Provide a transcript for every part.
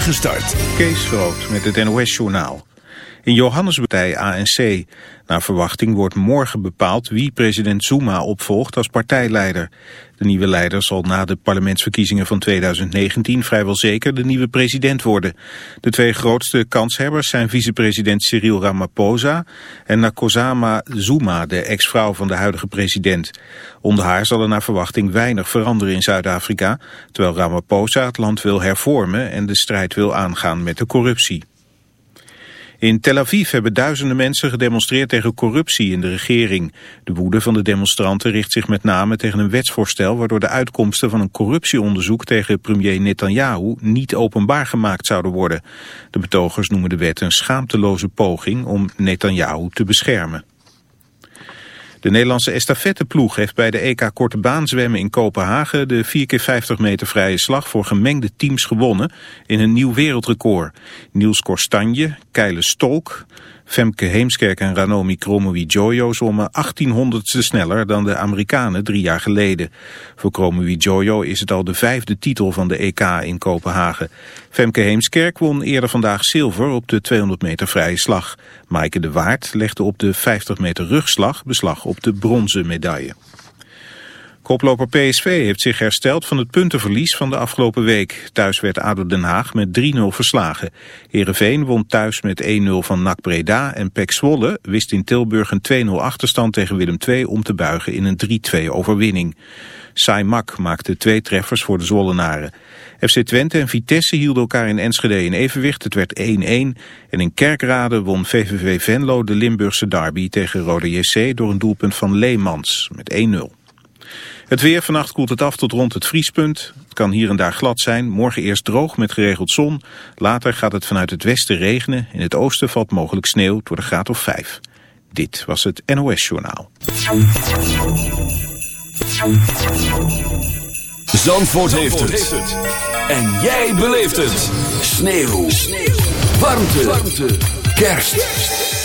spoedige start. Kees Groot met het NOS-journaal. In Johannesburg ANC. Naar verwachting wordt morgen bepaald wie president Zuma opvolgt als partijleider. De nieuwe leider zal na de parlementsverkiezingen van 2019 vrijwel zeker de nieuwe president worden. De twee grootste kanshebbers zijn vicepresident Cyril Ramaphosa en Nakosama Zuma, de ex-vrouw van de huidige president. Onder haar zal er naar verwachting weinig veranderen in Zuid-Afrika, terwijl Ramaphosa het land wil hervormen en de strijd wil aangaan met de corruptie. In Tel Aviv hebben duizenden mensen gedemonstreerd tegen corruptie in de regering. De woede van de demonstranten richt zich met name tegen een wetsvoorstel... waardoor de uitkomsten van een corruptieonderzoek tegen premier Netanyahu niet openbaar gemaakt zouden worden. De betogers noemen de wet een schaamteloze poging om Netanyahu te beschermen. De Nederlandse estafetteploeg heeft bij de EK Korte Baan zwemmen in Kopenhagen de 4x50 meter vrije slag voor gemengde teams gewonnen in een nieuw wereldrecord. Niels Korstanje, Keile Stolk, Femke Heemskerk en Ranomi Kromowidjojo zwommen 1800ste sneller dan de Amerikanen drie jaar geleden. Voor Kromowidjojo is het al de vijfde titel van de EK in Kopenhagen. Femke Heemskerk won eerder vandaag zilver op de 200 meter vrije slag. Maaike de Waard legde op de 50 meter rugslag beslag op de bronzen medaille. Koploper PSV heeft zich hersteld van het puntenverlies van de afgelopen week. Thuis werd ADO Den Haag met 3-0 verslagen. Heerenveen won thuis met 1-0 van NAC Breda en Pek Zwolle wist in Tilburg een 2-0 achterstand tegen Willem II om te buigen in een 3-2 overwinning. Sai Mak maakte twee treffers voor de Zwollenaren. FC Twente en Vitesse hielden elkaar in Enschede in evenwicht. Het werd 1-1. En in Kerkrade won VVV Venlo de Limburgse derby tegen Rode JC door een doelpunt van Leemans met 1-0. Het weer vannacht koelt het af tot rond het vriespunt. Het kan hier en daar glad zijn. Morgen eerst droog met geregeld zon. Later gaat het vanuit het westen regenen. In het oosten valt mogelijk sneeuw door de graad of 5. Dit was het NOS Journaal. Zandvoort, heeft, het. En jij beleeft het. Sneeuw. Warmte. Warmte. Kerst.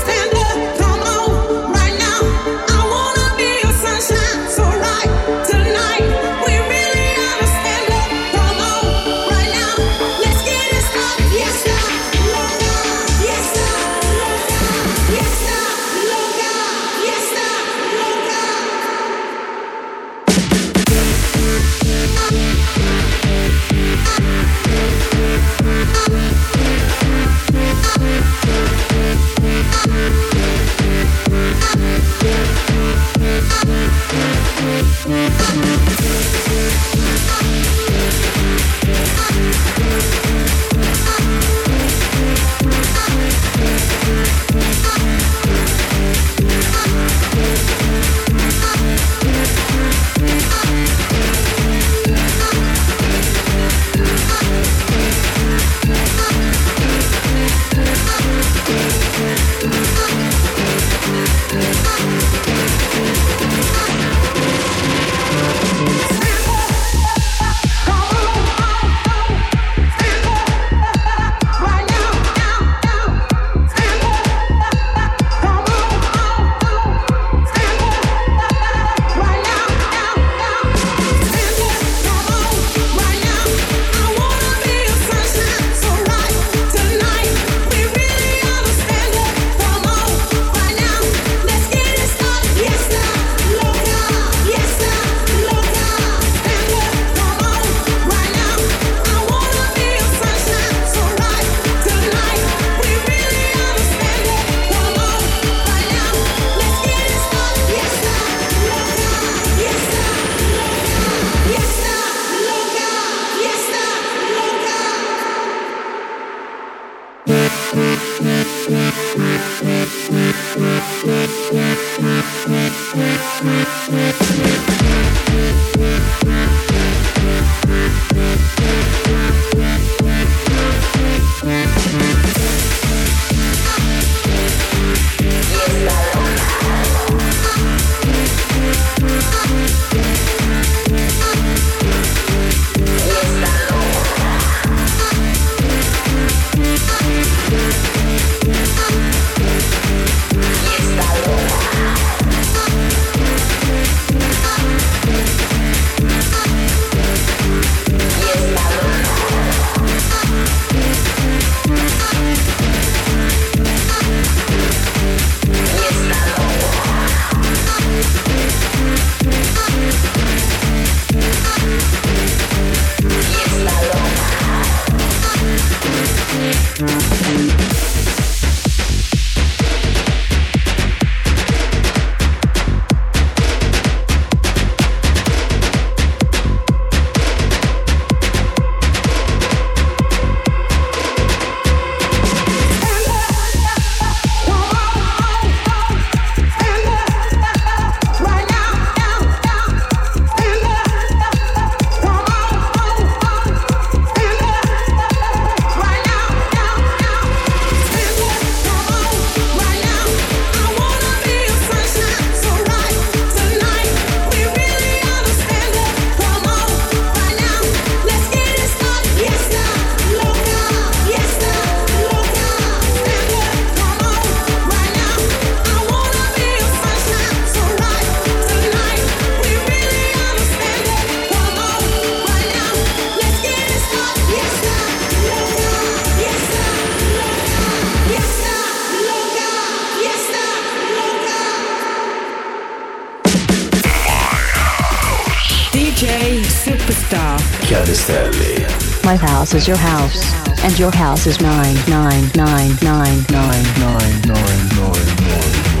Spin DJ Superstar. Chiavistelli. My house is your house, and your house is nine nine nine nine nine nine nine nine nine.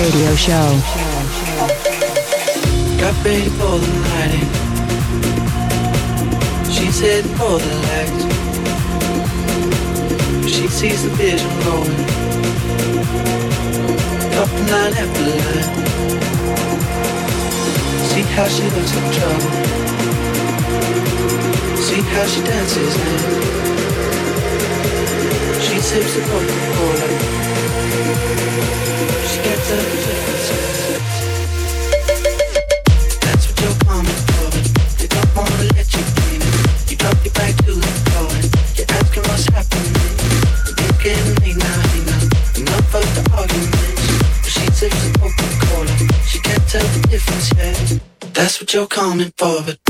Radio show. Got ready for the night. She's heading for the lights. She sees the vision going. Up and line after the line. See how she looks in trouble. See how she dances now. She sips the. She gets That's what for. Don't wanna let you in. You drop your to the floor you're asking what's happening. Enough of the arguments. She sips the Coca-Cola. She can't tell the difference yet. That's what you're coming for, but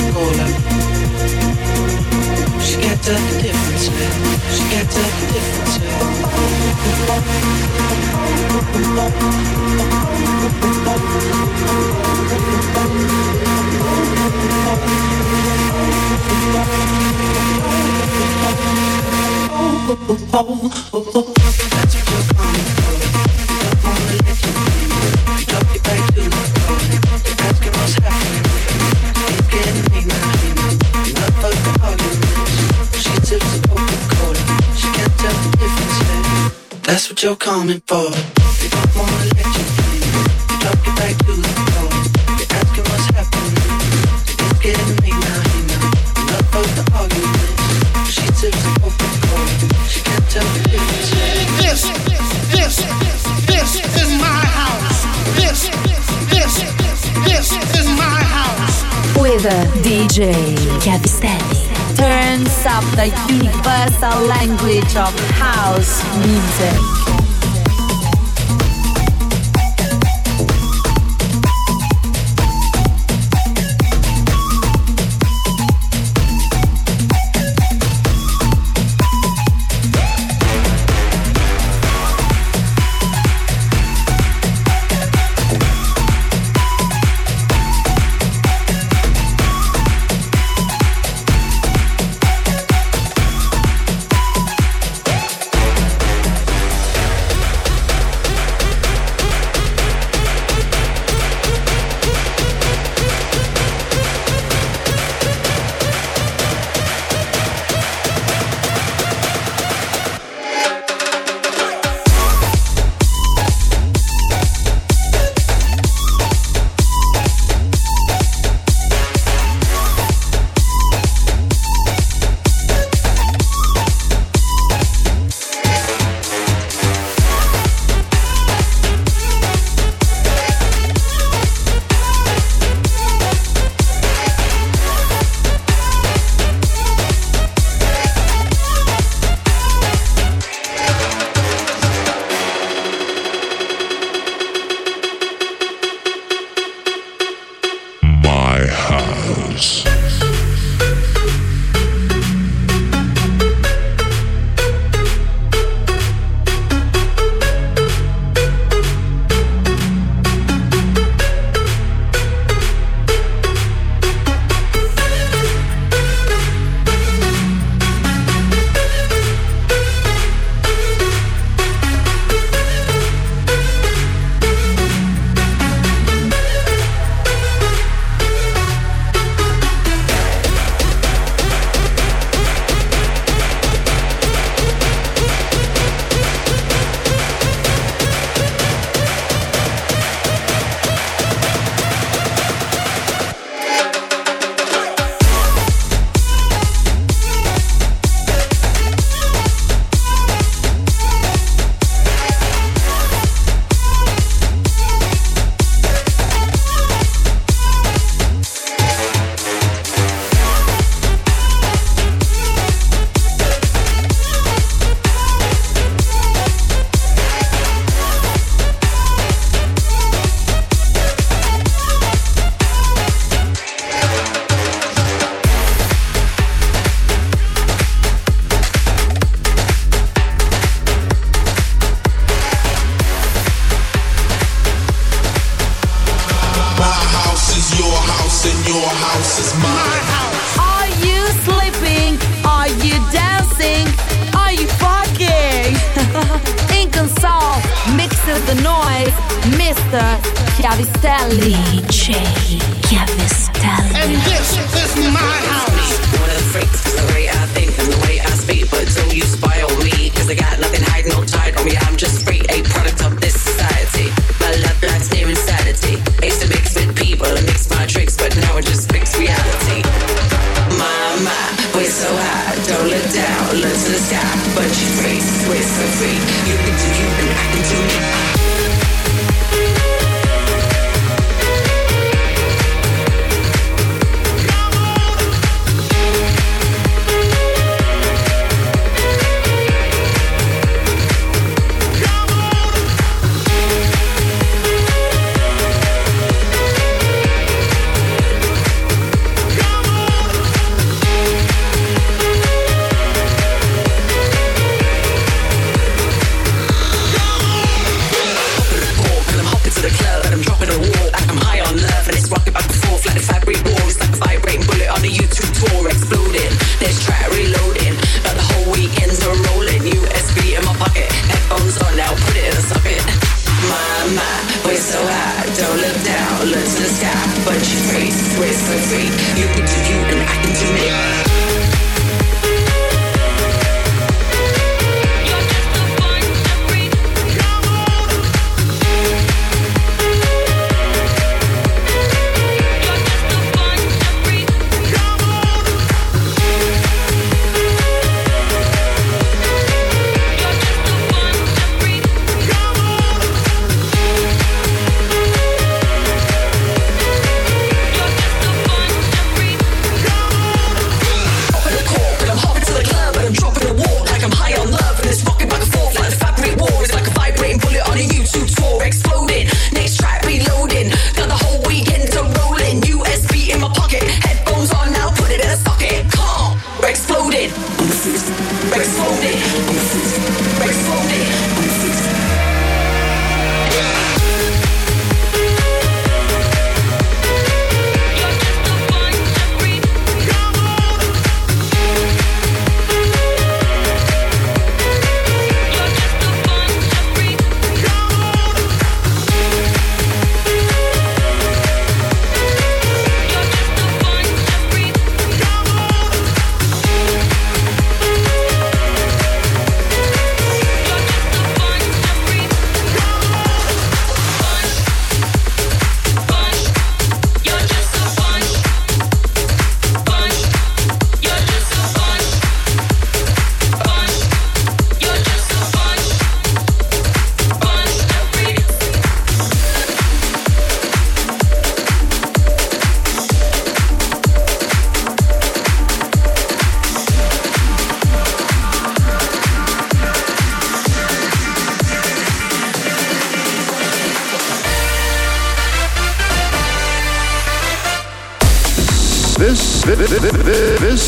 She can't difference. She difference. Oh, oh, oh, you're coming for. With DJ Chiavistelli. Turns up the universal language of house music.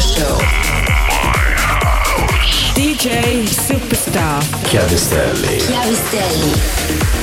Show. DJ Superstar. Chiavistelli. Chiavistelli.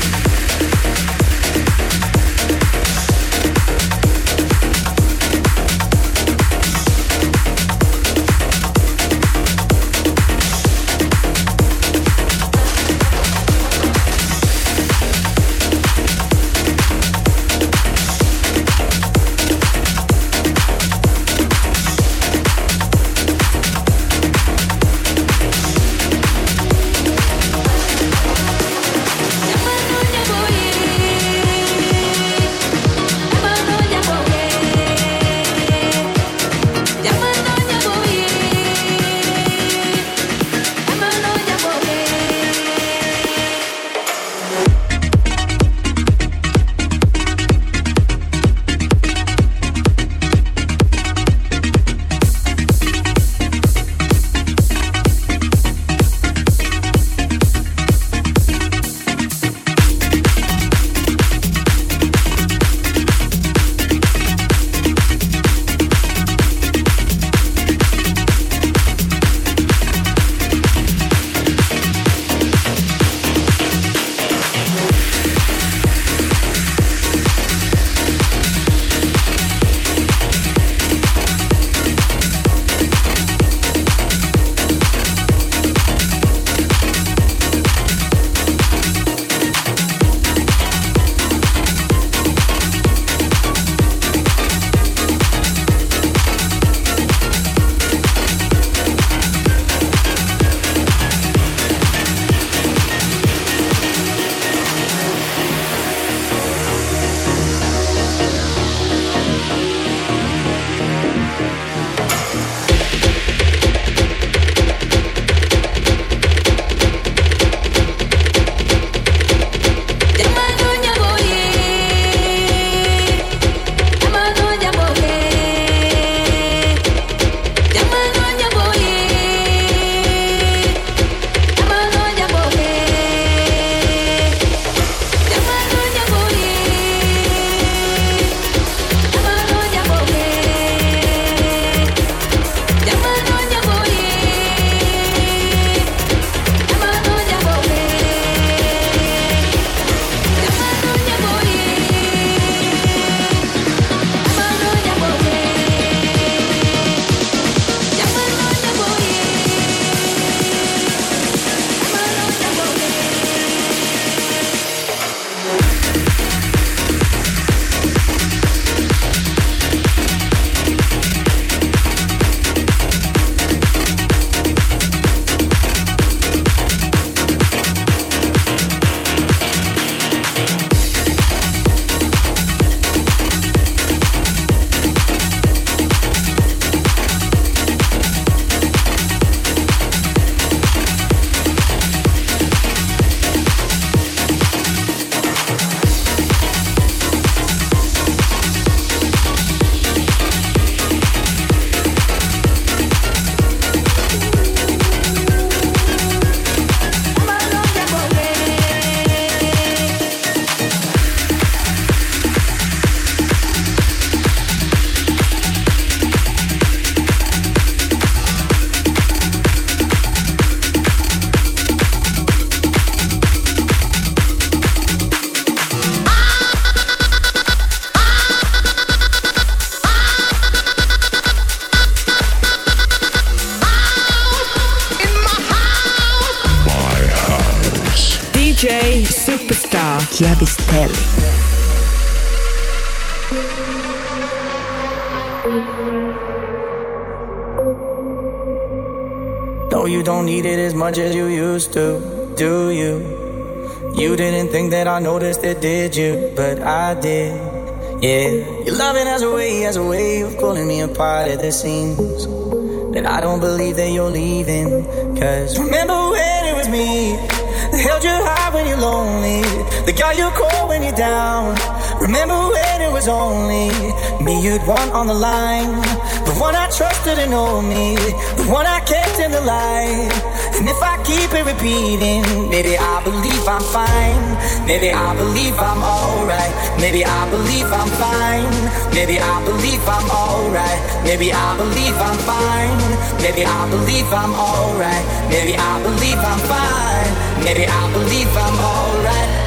As you used to, do you? You didn't think that I noticed it, did you? But I did, yeah. Your loving has a way, has a way of pulling me apart at the seams. That I don't believe that you're leaving. Cause remember when it was me that held you high when you're lonely, the guy you call when you're down. Remember when it was only me you'd want on the line? The one I trusted and know me, the one I kept in the light. And if I keep it repeating, maybe I believe I'm fine. Maybe I believe I'm alright. Maybe I believe I'm fine. Maybe I believe I'm alright. Maybe I believe I'm fine. Maybe I believe I'm alright. Maybe I believe I'm fine. Maybe I believe I'm alright.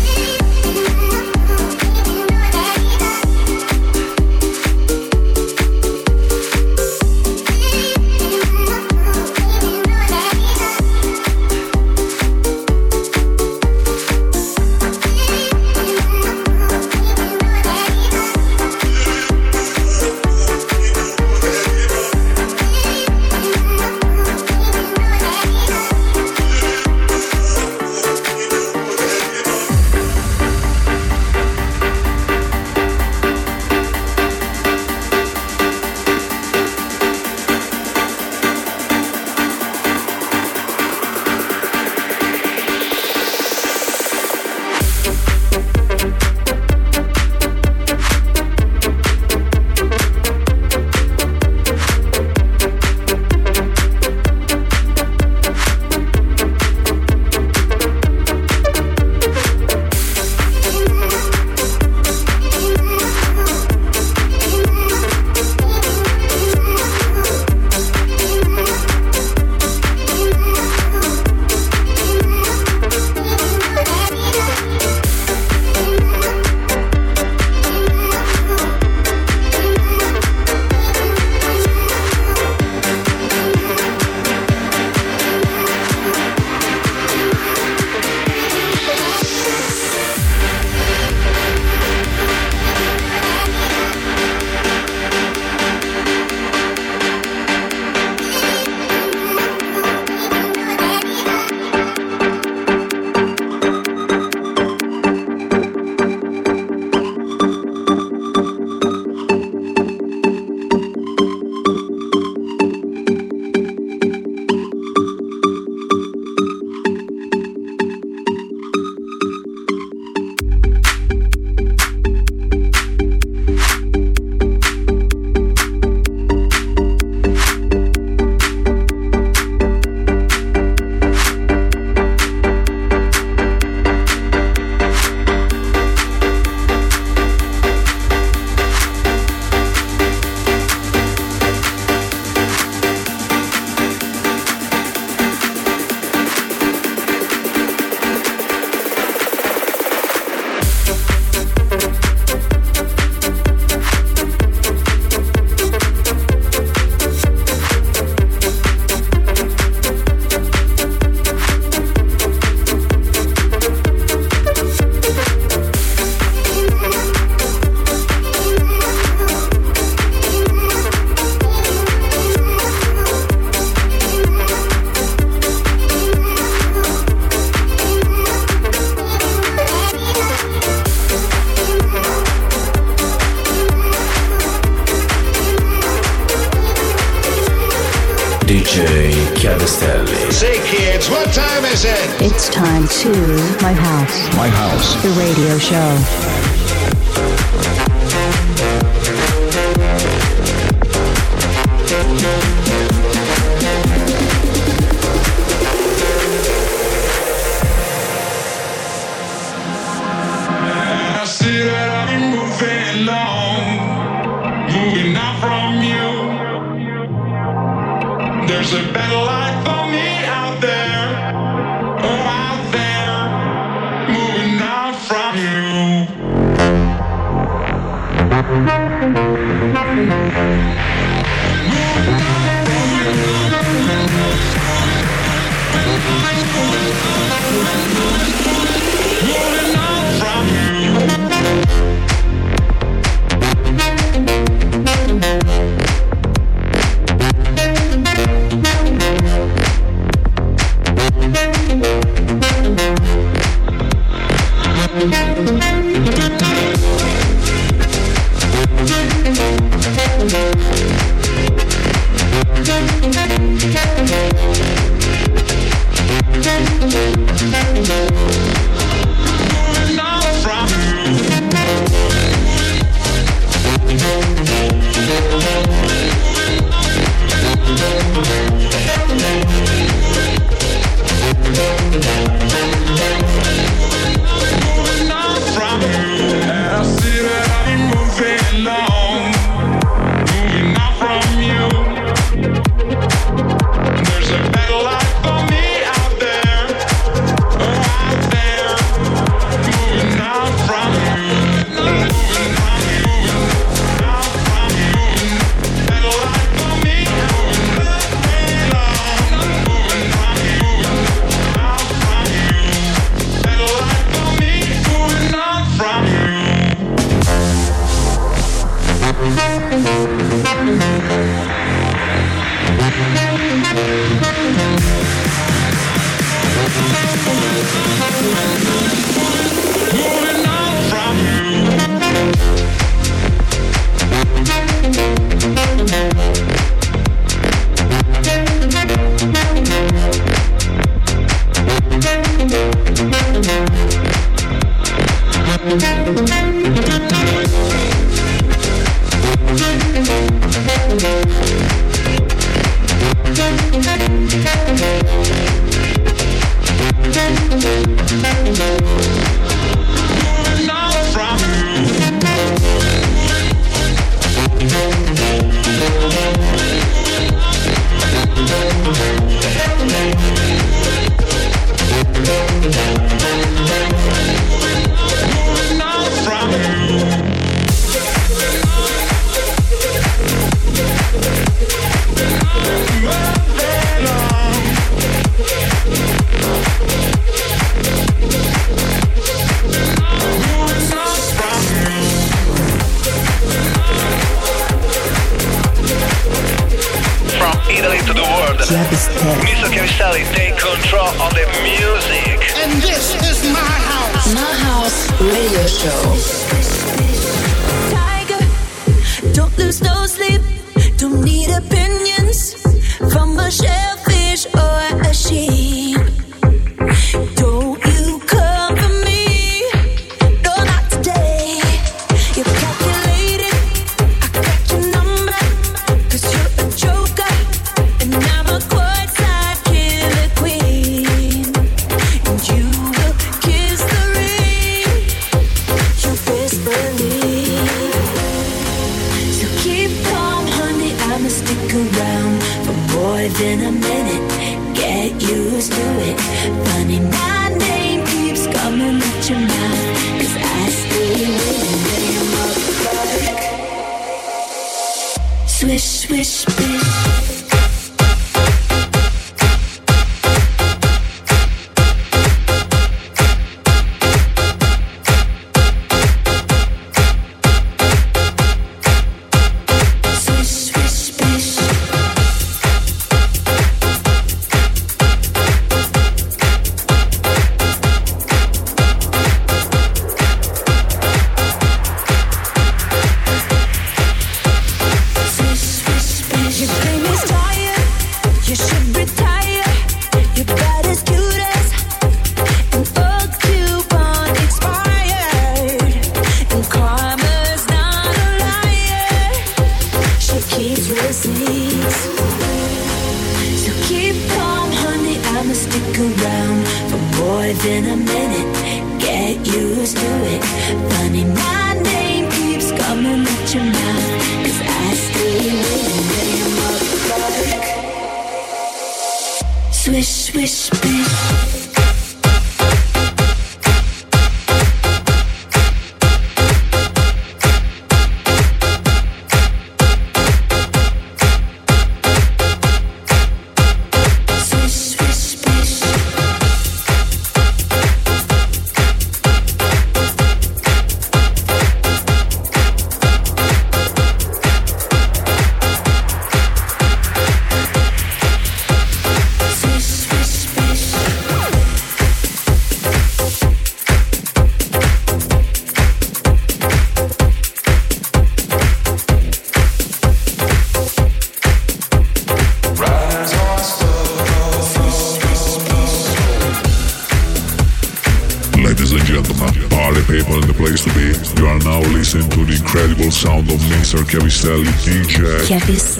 viajes.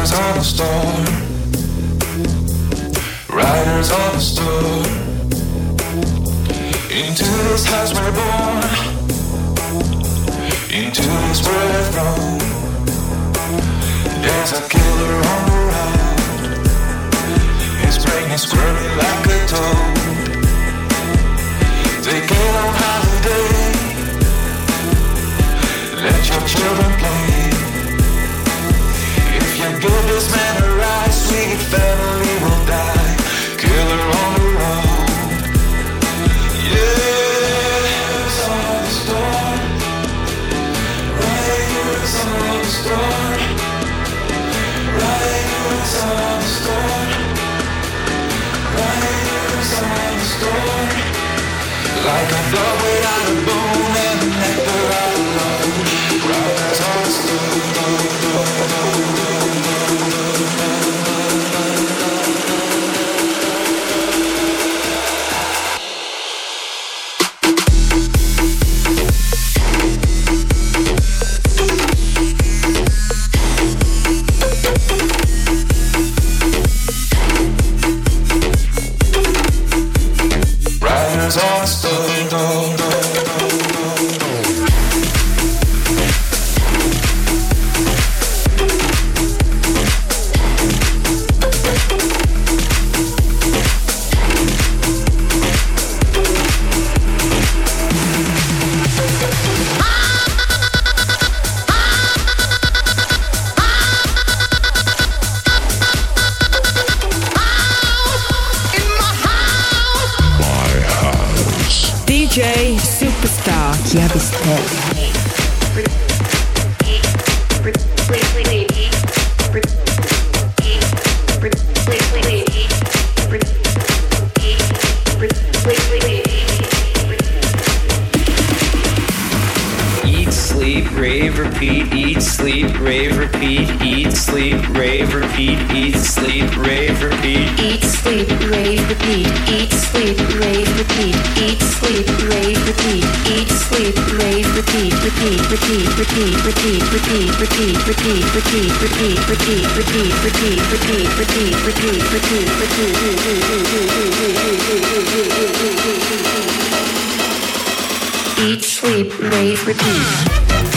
Riders on the storm. Riders on the storm. Into this house we're born. Into this world we're thrown. There's a killer on the road. His brain is squirming like a toad. Take it on holiday. Let your children play. This man sweet family will die. Killer on the road. The storm. Riders the storm. Riders the storm. Riders the storm. Like a dog without a bone DJ Superstar. Chiavistelli. Rave, repeat, eat, sleep, rave, repeat, eat, sleep, rave, repeat. Eat, sleep, rave, repeat. Eat, sleep, rave, repeat. Eat, sleep, rave, repeat. Eat, sleep, rave, repeat. Repeat, repeat, repeat, repeat, repeat, repeat, repeat, repeat, repeat, repeat, repeat, repeat, repeat, repeat, repeat, repeat. Eat, sleep, rave, repeat.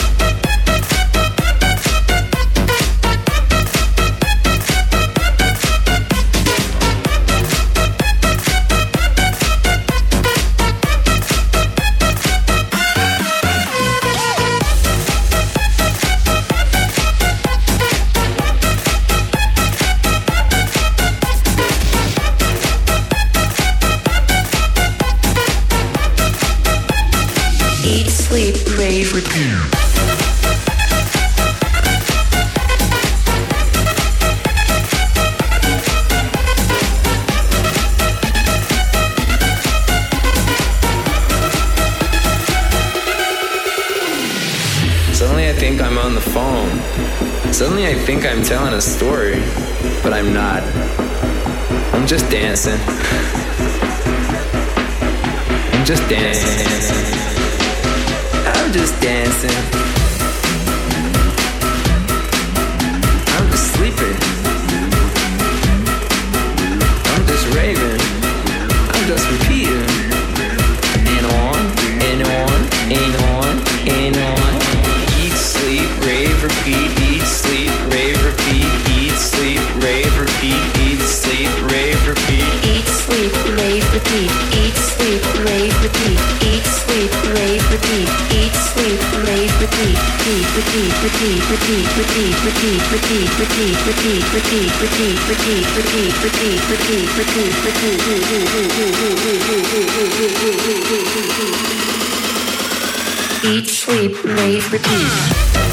Eat, sleep, rave, repeat.